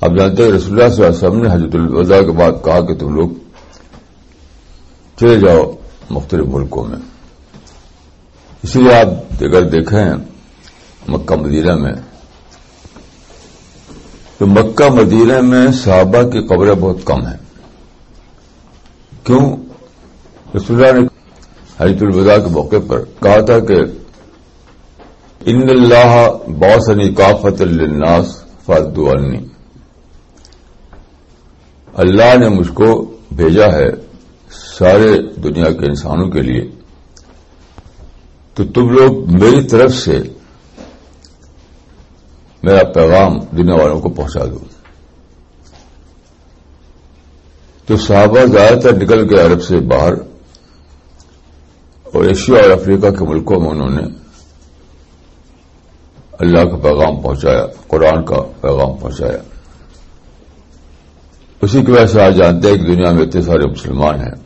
آپ جانتے ہیں رسول اللہ صلی اللہ علیہ وسلم نے حضرت الوداع کے بعد کہا کہ تم لوگ چلے جاؤ مختلف ملکوں میں۔ اسی لیے آپ اگر دیکھیں مکہ مدینہ میں۔ تو مکہ مدینہ میں صحابہ کی قبریں بہت کم ہیں۔ کیوں؟ رسول اللہ نے حضرت الوداع کے موقع پر کہا تھا کہ ان اللہ باسنی کافت الناس فادو اللہ نے مجھ کو بھیجا ہے سارے دنیا کے انسانوں کے لیے۔ تو تم لوگ میری طرف سے میرا پیغام دنیا والوں کو پہنچا دو۔ تو صحابہ زیادہ تر نکل کے عرب سے باہر اور ایشیا اور افریقہ کے ملکوں میں انہوں نے اللہ کا پیغام پہنچایا، قرآن کا پیغام پہنچایا۔ اسی کی وجہ سے آج جانتے ہیں کہ دنیا میں اتنے سارے مسلمان ہیں۔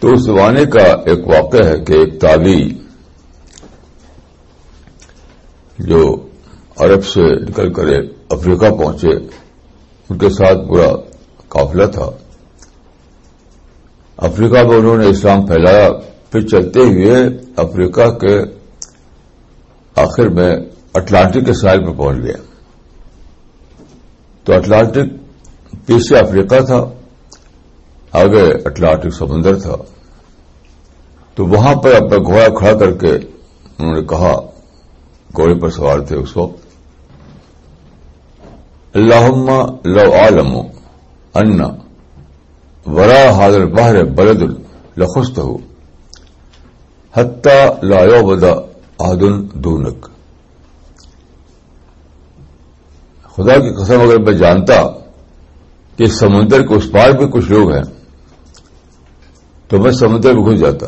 تو اس زمانے کا ایک واقعہ ہے کہ ایک تابی جو عرب سے نکل کر افریقہ پہنچے، ان کے ساتھ پورا قافلہ تھا۔ افریقہ میں انہوں نے اسلام پھیلایا۔ پھر چلتے ہوئے افریقہ کے آخر میں اٹلانٹک کے ساحل پر پہنچ گیا۔ تو اٹلانٹک پیچھے افریقہ تھا، آگے اٹلانٹک سمندر تھا۔ تو وہاں پر اپنا گھوڑا کھڑا کر کے انہوں نے کہا، گھوڑے پر سوار تھے اس وقت۔ اللہ لو عالم ان ورا حاضر باہر بلد الخست ہو حتہ لا بدا عہدن دونک۔ خدا کی قسم اگر میں جانتا کہ سمندر کے اس پار بھی کچھ لوگ ہیں، تو میں سمندر میں گھس جاتا،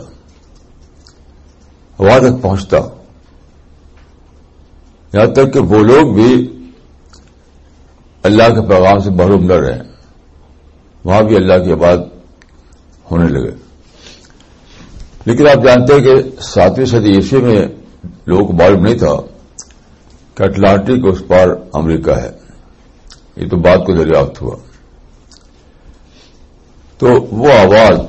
وہاں تک پہنچتا۔ یہاں تک کہ وہ لوگ بھی اللہ کے پیغام سے محروم نہ رہے وہاں بھی اللہ کی بات ہونے لگے۔ لیکن آپ جانتے ہیں کہ ساتویں صدی عیسوی میں لوگوں کو معلوم نہیں تھا کہ اٹلانٹک اس پار امریکہ ہے۔ یہ تو بات کو دریافت ہوا۔ تو وہ آواز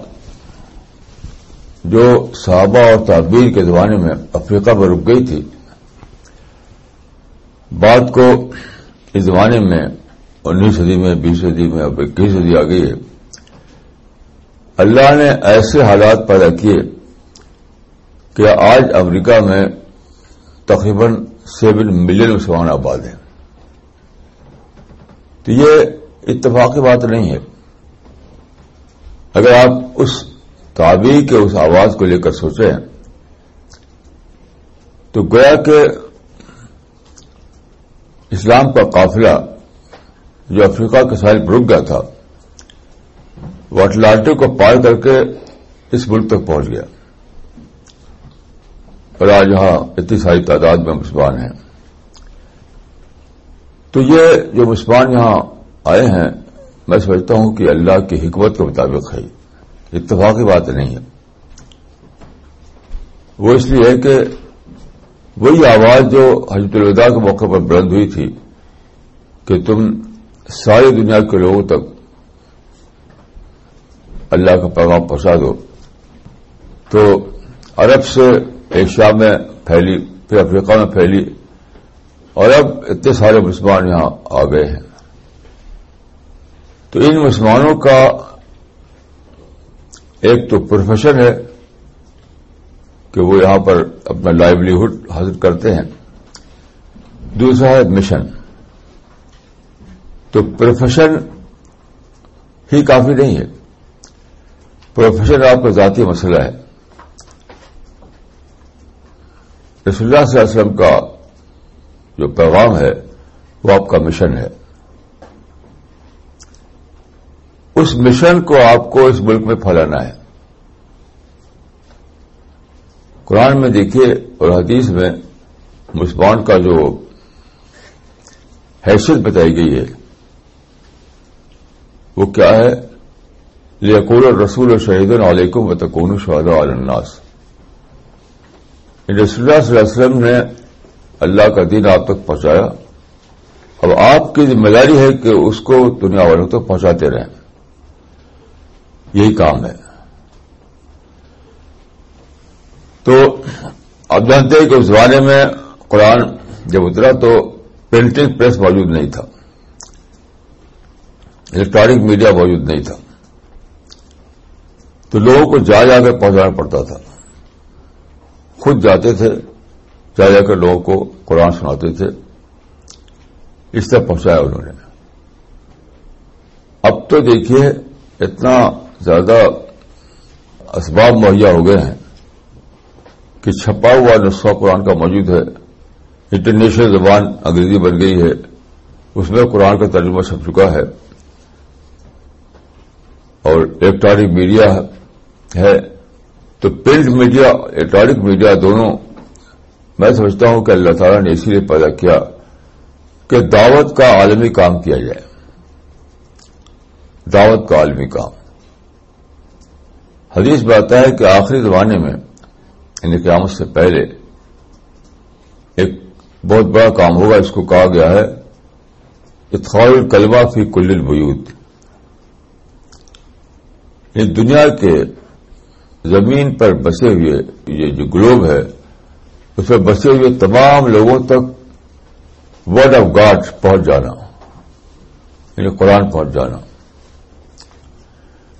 جو صحابہ اور تعبیر کے زمانے میں افریقہ میں رک گئی تھی، بات کو اس زمانے میں انیس صدی میں، بیس صدی میں اب اکیس صدی آ گئی ہے۔ اللہ نے ایسے حالات پیدا کیے کہ آج امریکہ میں تقریباً سیون ملین مسلمان آباد ہیں۔ تو یہ اتفاقی بات نہیں ہے۔ اگر آپ اس تعبیر کے اس آواز کو لے کر سوچیں، تو گویا کہ اسلام کا قافلہ جو افریقہ کے سائل پر رک گیا تھا، وہ اٹلانٹک کو پار کر کے اس ملک تک پہنچ گیا۔ اور آج یہاں اتنی ساری تعداد میں مسلمان ہیں۔ تو یہ جو مسلمان یہاں آئے ہیں، میں سمجھتا ہوں کہ اللہ کی حکمت کے مطابق ہے۔ اتفاقی بات نہیں ہے۔ وہ اس لیے ہے کہ وہی آواز جو حضرت الوداع کے موقع پر بلند ہوئی تھی کہ تم ساری دنیا کے لوگوں تک اللہ کا پیغام پہنچا دو۔ تو عرب سے ایشیا میں پھیلی، پھر افریقہ میں پھیلی۔ اور اب اتنے سارے مسلمان یہاں آ گئے ہیں۔ تو ان مسلمانوں کا ایک تو پروفیشن ہے کہ وہ یہاں پر اپنا لائیولیہڈ حاصل کرتے ہیں۔ دوسرا ہے مشن تو پروفیشن ہی کافی نہیں ہے۔ پروفیشن آپ کا ذاتی مسئلہ ہے۔ رسول اللہ صلی اللہ علیہ وسلم کا جو پیغام ہے وہ آپ کا مشن ہے۔ اس مشن کو آپ کو اس ملک میں پھیلانا ہے۔ قرآن میں دیکھیے اور حدیث میں مسلمان کا جو حیثیت بتائی گئی ہے، وہ کیا ہے؟ لیکول رسول و شہید علیکم و تکون شہدا الناس۔ رسول اللہ صلی اللہ علیہ وسلم نے اللہ کا دین آپ تک پہنچایا اب آپ کی ذمہ داری ہے کہ اس کو دنیا والوں تک پہنچاتے رہیں۔ یہی کام ہے۔ تو آپ جانتے ہیں کہ اس زمانے میں قرآن جب اترا تو پرنٹنگ پریس موجود نہیں تھا۔ الیکٹرانک میڈیا موجود نہیں تھا۔ تو لوگوں کو جا جا کر پہنچانا پڑتا تھا۔ خود جاتے تھے۔ جا جا کر لوگوں کو قرآن سناتے تھے، اس طرح پہنچایا انہوں نے۔ اب تو دیکھیے، اتنا زیادہ اسباب مہیا ہو گئے ہیں کہ چھپا ہوا نسخہ قرآن کا موجود ہے۔ انٹرنیشنل زبان انگریزی بن گئی ہے۔ اس میں قرآن کا ترجمہ چھپ چکا ہے۔ اور الیکٹرانک میڈیا ہے۔ تو پرنٹ میڈیا، الیکٹرانک میڈیا دونوں میں سمجھتا ہوں کہ اللہ تعالیٰ نے اسی لیے پیدا کیا کہ دعوت کا عالمی کام کیا جائے۔ دعوت کا عالمی کام۔ حدیث بتاتا ہے کہ آخری زمانے میں یعنی قیامت سے پہلے، ایک بہت بڑا کام ہوگا، اس کو کہا گیا ہے اتخار الکلبہ فی کل البیوت۔ یہ دنیا کے زمین پر بسے ہوئے یہ جو گلوب ہے اس پر بسے ہوئے تمام لوگوں تک ورڈ آف گاڈ پہنچ جانا یعنی قرآن پہنچ جانا۔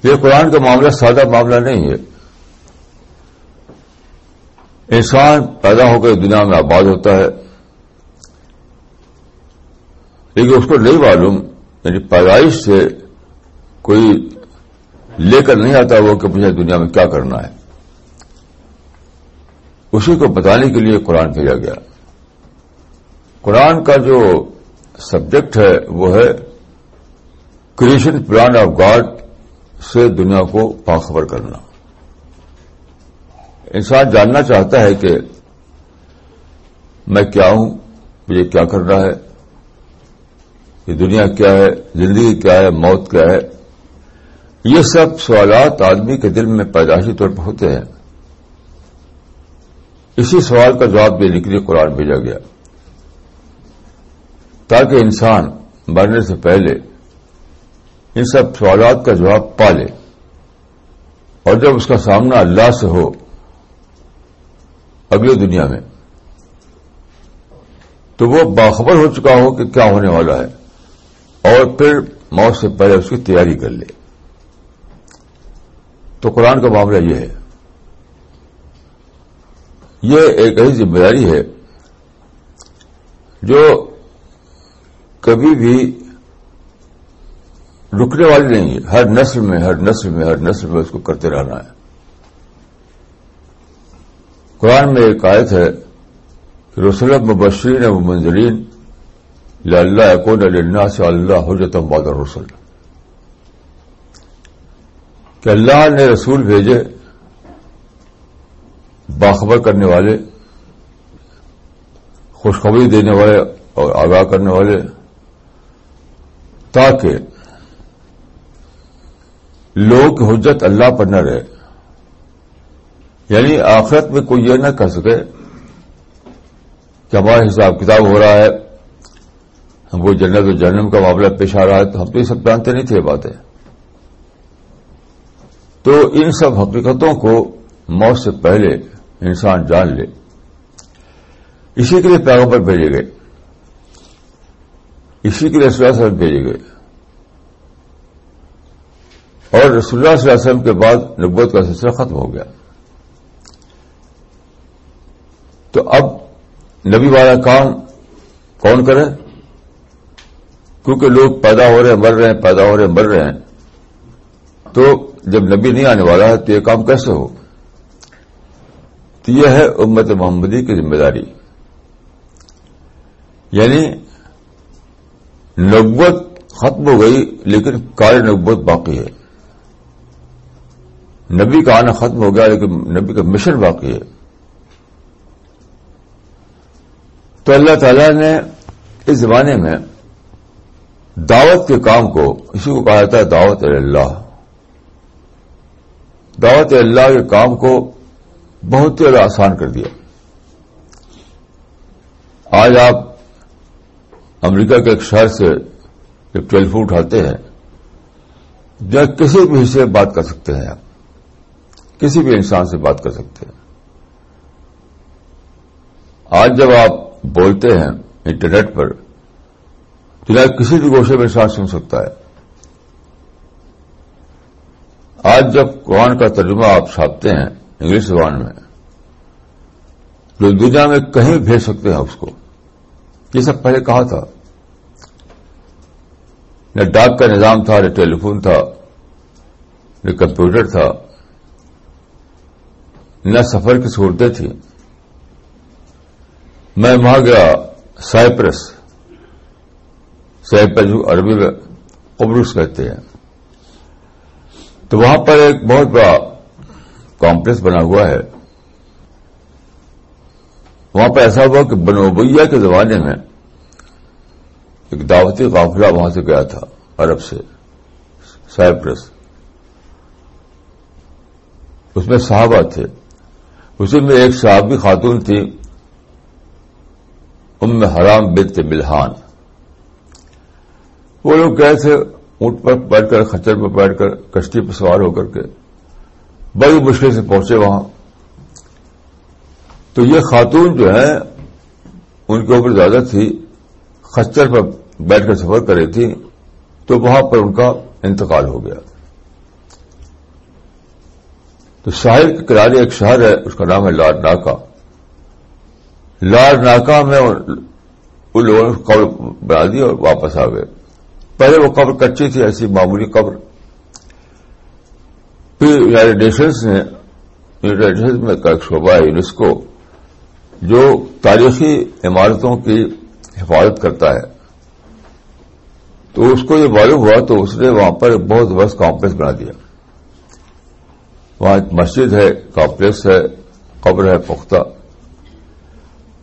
یہ قرآن کا معاملہ سادہ معاملہ نہیں ہے۔ انسان پیدا ہو کر دنیا میں آباد ہوتا ہے، لیکن اس کو نہیں معلوم یعنی پیدائش سے کوئی لے کر نہیں آتا وہ کہ مجھے دنیا میں کیا کرنا ہے۔ اسی کو بتانے کے لیے قرآن بھیجا گیا۔ قرآن کا جو سبجیکٹ ہے وہ ہے کریشن پلان آف گاڈ سے دنیا کو باخبر کرنا۔ انسان جاننا چاہتا ہے کہ میں کیا ہوں، مجھے کیا کرنا ہے، یہ دنیا کیا ہے، زندگی کیا ہے، موت کیا ہے۔ یہ سب سوالات آدمی کے دل میں پیدائشی طور پر ہوتے ہیں۔ اسی سوال کا جواب دینے کے لیے قرآن بھیجا گیا۔ تاکہ انسان مرنے سے پہلے ان سب سوالات کا جواب پا لے۔ اور جب اس کا سامنا اللہ سے ہو اگلی دنیا میں، تو وہ باخبر ہو چکا ہو کہ کیا ہونے والا ہے۔ اور پھر موت سے پہلے اس کی تیاری کر لے۔ تو قرآن کا معاملہ یہ ہے۔ یہ ایک ایسی ذمہ داری ہے جو کبھی بھی رکنے والی نہیں ہے۔ ہر نسل میں، ہر نسل میں، ہر نسل میں اس کو کرتے رہنا ہے۔ قرآن میں ایک آیت ہے کہ رسول مبشرین و منظرین اللہ کون اللہ سے اللہ حجتم باد رسول کہ اللہ نے رسول بھیجے باخبر کرنے والے، خوشخبری دینے والے اور آگاہ کرنے والے، تاکہ لوگ کی حجت اللہ پر نہ رہے۔ یعنی آخرت میں کوئی یہ نہ کر سکے کہ ہمارا حساب کتاب ہو رہا ہے، ہم کو جنت و جنم کا معاملہ پیش آ رہا ہے، تو ہم تو یہ سب جانتے نہیں تھے باتیں۔ تو ان سب حقیقتوں کو موت سے پہلے انسان جان لے۔ اسی کے لیے پیغمبر بھیجے گئے۔ اسی کے لیے رسول اللہ وسلم بھیجے گئے۔ اور رسول اللہ صلی اللہ علیہ وسلم کے بعد نبوت کا سلسلہ ختم ہو گیا۔ تو اب نبی والا کام کون کرے؟ کیونکہ لوگ پیدا ہو رہے ہیں، مر رہے ہیں، پیدا ہو رہے ہیں، مر رہے ہیں۔ تو جب نبی نہیں آنے والا ہے تو یہ کام کیسے ہو؟ تو یہ ہے امت محمدی کی ذمہ داری۔ یعنی نبوت ختم ہو گئی لیکن کار نبوت باقی ہے۔ نبی کا آنا ختم ہو گیا لیکن نبی کا مشن باقی ہے۔ تو اللہ تعالی نے اس زمانے میں دعوت کے کام کو، اسی کو کہا جاتا ہے دعوت اللہ۔ دعوت اللہ کے کام کو بہت زیادہ آسان کر دیا۔ آج آپ امریکہ کے ایک شہر سے جب ٹیلیفون اٹھاتے ہیں جہاں کسی بھی حصے بات کر سکتے ہیں آپ۔ کسی بھی انسان سے بات کر سکتے ہیں۔ آج جب آپ بولتے ہیں انٹرنیٹ پر تو کسی بھی گوشے میں انسان سن سکتا ہے۔ آج جب قرآن کا ترجمہ آپ چھاپتے ہیں انگلش زبان میں۔ جو دنیا میں کہیں بھیج سکتے ہیں اس کو۔ یہ سب پہلے کہا تھا۔ نہ ڈاک کا نظام تھا، نہ ٹیلی فون تھا، نہ کمپیوٹر تھا، نہ سفر کی سہولتیں تھیں۔ میں وہاں گیا، سائپرس۔ سائپرس عربی میں قبرس کہتے ہیں۔ تو وہاں پر ایک بہت بڑا کمپلیکس بنا ہوا ہے۔ وہاں پر ایسا ہوا کہ بنوبیا کے زمانے میں ایک دعوتی قافلہ وہاں سے گیا تھا عرب سے، سائپرس۔ اس میں صحابہ تھے۔ اسی میں ایک صحابی خاتون تھی، ام حرام بنت ملحان۔ وہ لوگ گئے تھے اونٹ پر بیٹھ کر، خچر پر بیٹھ کر، کشتی پر سوار ہو کر کے۔ بڑی مشکل سے پہنچے وہاں۔ تو یہ خاتون جو ہے ان کے اوپر زیادہ تھی خچر پر بیٹھ کر سفر کر رہی تھی، تو وہاں پر ان کا انتقال ہو گیا۔ تو ساحل کے کنارے ایک شہر ہے، اس کا نام ہے لاڈ ناکا۔ لاڈ ناکا میں ان لوگوں نے قبر بنا دی اور واپس آ گئے۔ پہلے وہ قبر کچی تھی، ایسی معمولی قبر۔ پھر یوناٹیڈ نیشنز نے یوناٹیڈ نیشنز میں کا ایک شعبہ ہے یونیسکو، جو تاریخی عمارتوں کی حفاظت کرتا ہے۔ تو اس کو یہ معلوم ہوا تو اس نے وہاں پر بہت بڑا کمپلیکس بنا دیا۔ وہاں ایک مسجد ہے کمپلیکس ہے، قبر ہے، پختہ۔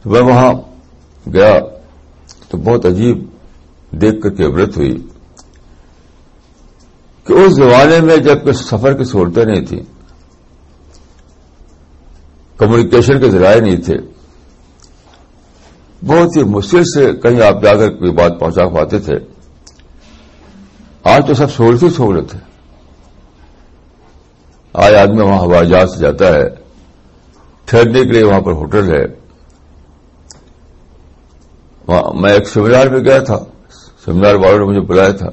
تو میں وہاں گیا تو بہت عجیب دیکھ کر کے عبرت ہوئی۔ کہ اس زمانے میں جبکہ سفر کی سہولتیں نہیں تھیں کمیونیکیشن کے ذرائع نہیں تھے، بہت ہی مشکل سے کہیں آپ جا کر کوئی بات پہنچا پاتے تھے۔ آج تو سب سہولت ہی سہولت ہے۔ آج آدمی وہاں ہوائی جہاز سے جاتا ہے، ٹھہرنے کے لیے وہاں پر ہوٹل ہے۔ میں ایک سیمینار میں گیا تھا۔ سیمینار والوں نے مجھے بلایا تھا۔